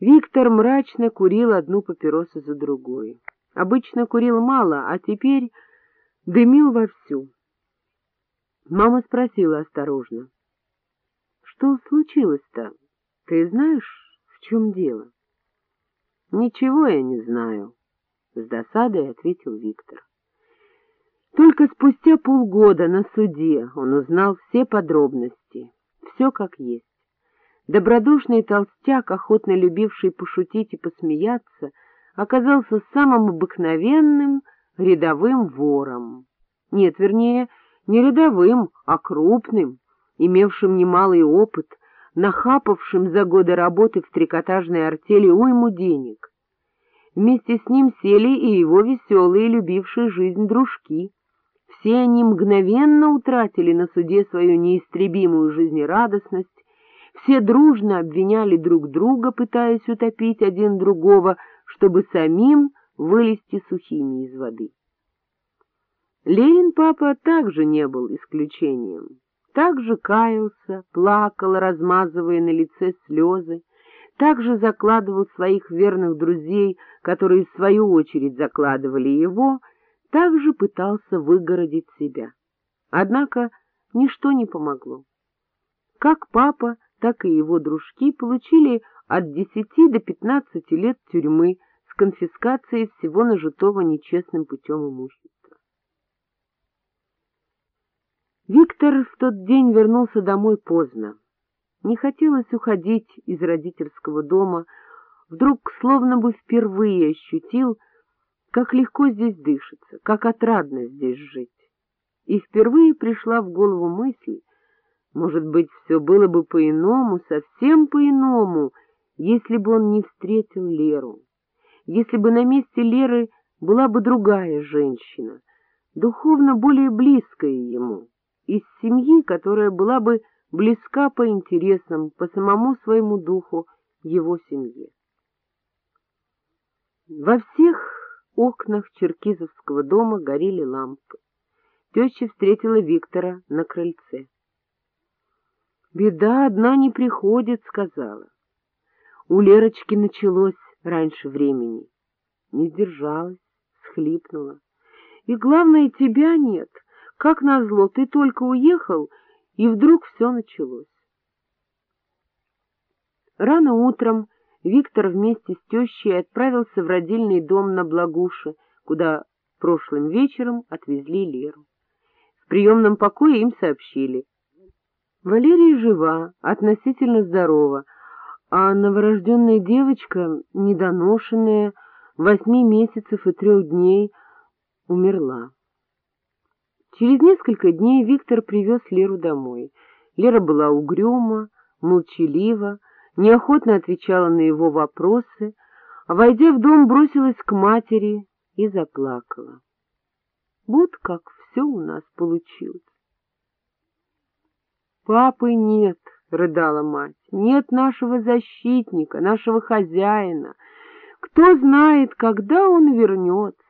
Виктор мрачно курил одну папиросу за другой. Обычно курил мало, а теперь дымил вовсю. Мама спросила осторожно. — Что случилось-то? Ты знаешь, в чем дело? — Ничего я не знаю, — с досадой ответил Виктор. Только спустя полгода на суде он узнал все подробности, все как есть. Добродушный толстяк, охотно любивший пошутить и посмеяться, оказался самым обыкновенным рядовым вором. Нет, вернее, не рядовым, а крупным, имевшим немалый опыт, нахапавшим за годы работы в трикотажной артели уйму денег. Вместе с ним сели и его веселые, любившие жизнь дружки. Все они мгновенно утратили на суде свою неистребимую жизнерадостность, все дружно обвиняли друг друга, пытаясь утопить один другого, чтобы самим вылезти сухими из воды. Ленин папа также не был исключением. Также каялся, плакал, размазывая на лице слезы, также закладывал своих верных друзей, которые в свою очередь закладывали его, также пытался выгородить себя. Однако ничто не помогло. Как папа, так и его дружки получили от десяти до пятнадцати лет тюрьмы с конфискацией всего нажитого нечестным путем имущества. Виктор в тот день вернулся домой поздно. Не хотелось уходить из родительского дома, вдруг словно бы впервые ощутил, как легко здесь дышится, как отрадно здесь жить. И впервые пришла в голову мысль, может быть, все было бы по-иному, совсем по-иному, если бы он не встретил Леру, если бы на месте Леры была бы другая женщина, духовно более близкая ему, из семьи, которая была бы близка по интересам, по самому своему духу его семье. Во всех окнах Черкизовского дома горели лампы. Теща встретила Виктора на крыльце. Беда одна не приходит, — сказала. У Лерочки началось раньше времени. Не сдержалась, схлипнула. И главное, тебя нет. Как назло, ты только уехал, и вдруг все началось. Рано утром Виктор вместе с тещей отправился в родильный дом на Благуше, куда прошлым вечером отвезли Леру. В приемном покое им сообщили — Валерия жива, относительно здорова, а новорожденная девочка, недоношенная, восьми месяцев и трех дней, умерла. Через несколько дней Виктор привез Леру домой. Лера была угрюма, молчалива, неохотно отвечала на его вопросы, а, войдя в дом, бросилась к матери и заплакала. Вот как все у нас получилось. Папы нет, — рыдала мать, — нет нашего защитника, нашего хозяина. Кто знает, когда он вернется.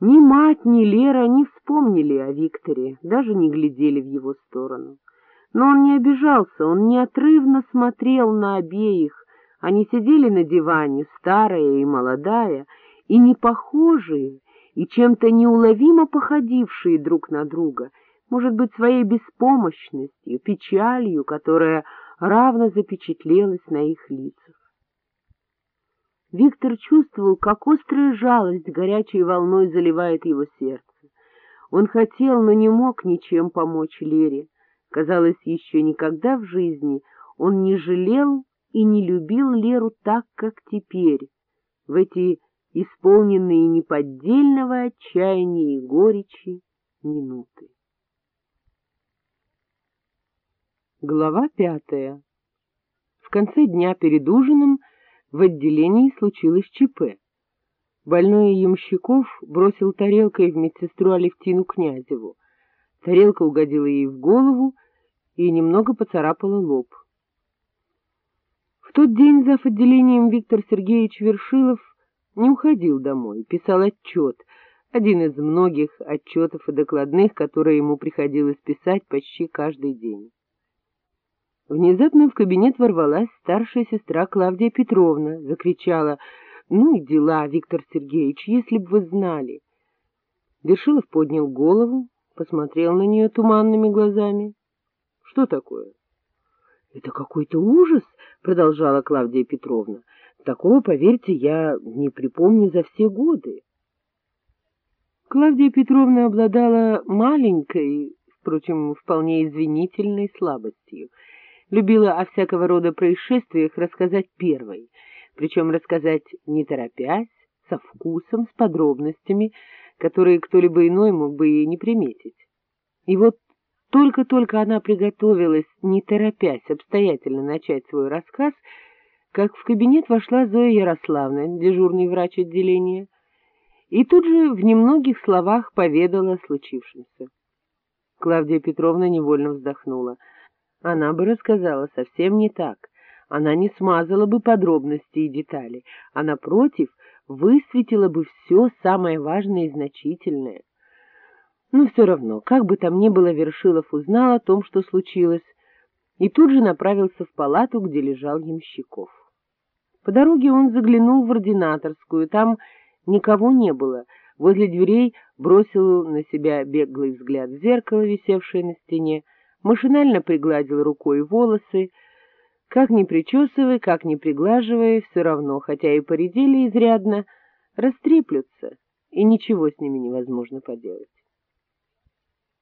Ни мать, ни Лера не вспомнили о Викторе, даже не глядели в его сторону. Но он не обижался, он неотрывно смотрел на обеих. Они сидели на диване, старая и молодая, и не похожие, и чем-то неуловимо походившие друг на друга — может быть, своей беспомощностью, печалью, которая равно запечатлелась на их лицах. Виктор чувствовал, как острая жалость горячей волной заливает его сердце. Он хотел, но не мог ничем помочь Лере. Казалось, еще никогда в жизни он не жалел и не любил Леру так, как теперь, в эти исполненные неподдельного отчаяния и горечи минуты. Глава пятая. В конце дня перед ужином в отделении случилось ЧП. Больной Ямщиков бросил тарелкой в медсестру Алевтину Князеву. Тарелка угодила ей в голову и немного поцарапала лоб. В тот день зав. отделением Виктор Сергеевич Вершилов не уходил домой, писал отчет, один из многих отчетов и докладных, которые ему приходилось писать почти каждый день. Внезапно в кабинет ворвалась старшая сестра Клавдия Петровна, закричала «Ну и дела, Виктор Сергеевич, если бы вы знали!» Вершилов поднял голову, посмотрел на нее туманными глазами. — Что такое? — Это какой-то ужас, — продолжала Клавдия Петровна. — Такого, поверьте, я не припомню за все годы. Клавдия Петровна обладала маленькой, впрочем, вполне извинительной слабостью. Любила о всякого рода происшествиях рассказать первой, причем рассказать не торопясь, со вкусом, с подробностями, которые кто-либо иной мог бы и не приметить. И вот только-только она приготовилась, не торопясь, обстоятельно начать свой рассказ, как в кабинет вошла Зоя Ярославна, дежурный врач отделения, и тут же в немногих словах поведала о случившемся. Клавдия Петровна невольно вздохнула. Она бы рассказала совсем не так. Она не смазала бы подробности и детали, а, напротив, высветила бы все самое важное и значительное. Но все равно, как бы там ни было, Вершилов узнал о том, что случилось, и тут же направился в палату, где лежал Ямщиков. По дороге он заглянул в ординаторскую, там никого не было, возле дверей бросил на себя беглый взгляд в зеркало, висевшее на стене, машинально пригладил рукой волосы, как ни причесывай, как ни приглаживай, все равно, хотя и поредели изрядно, растреплются, и ничего с ними невозможно поделать.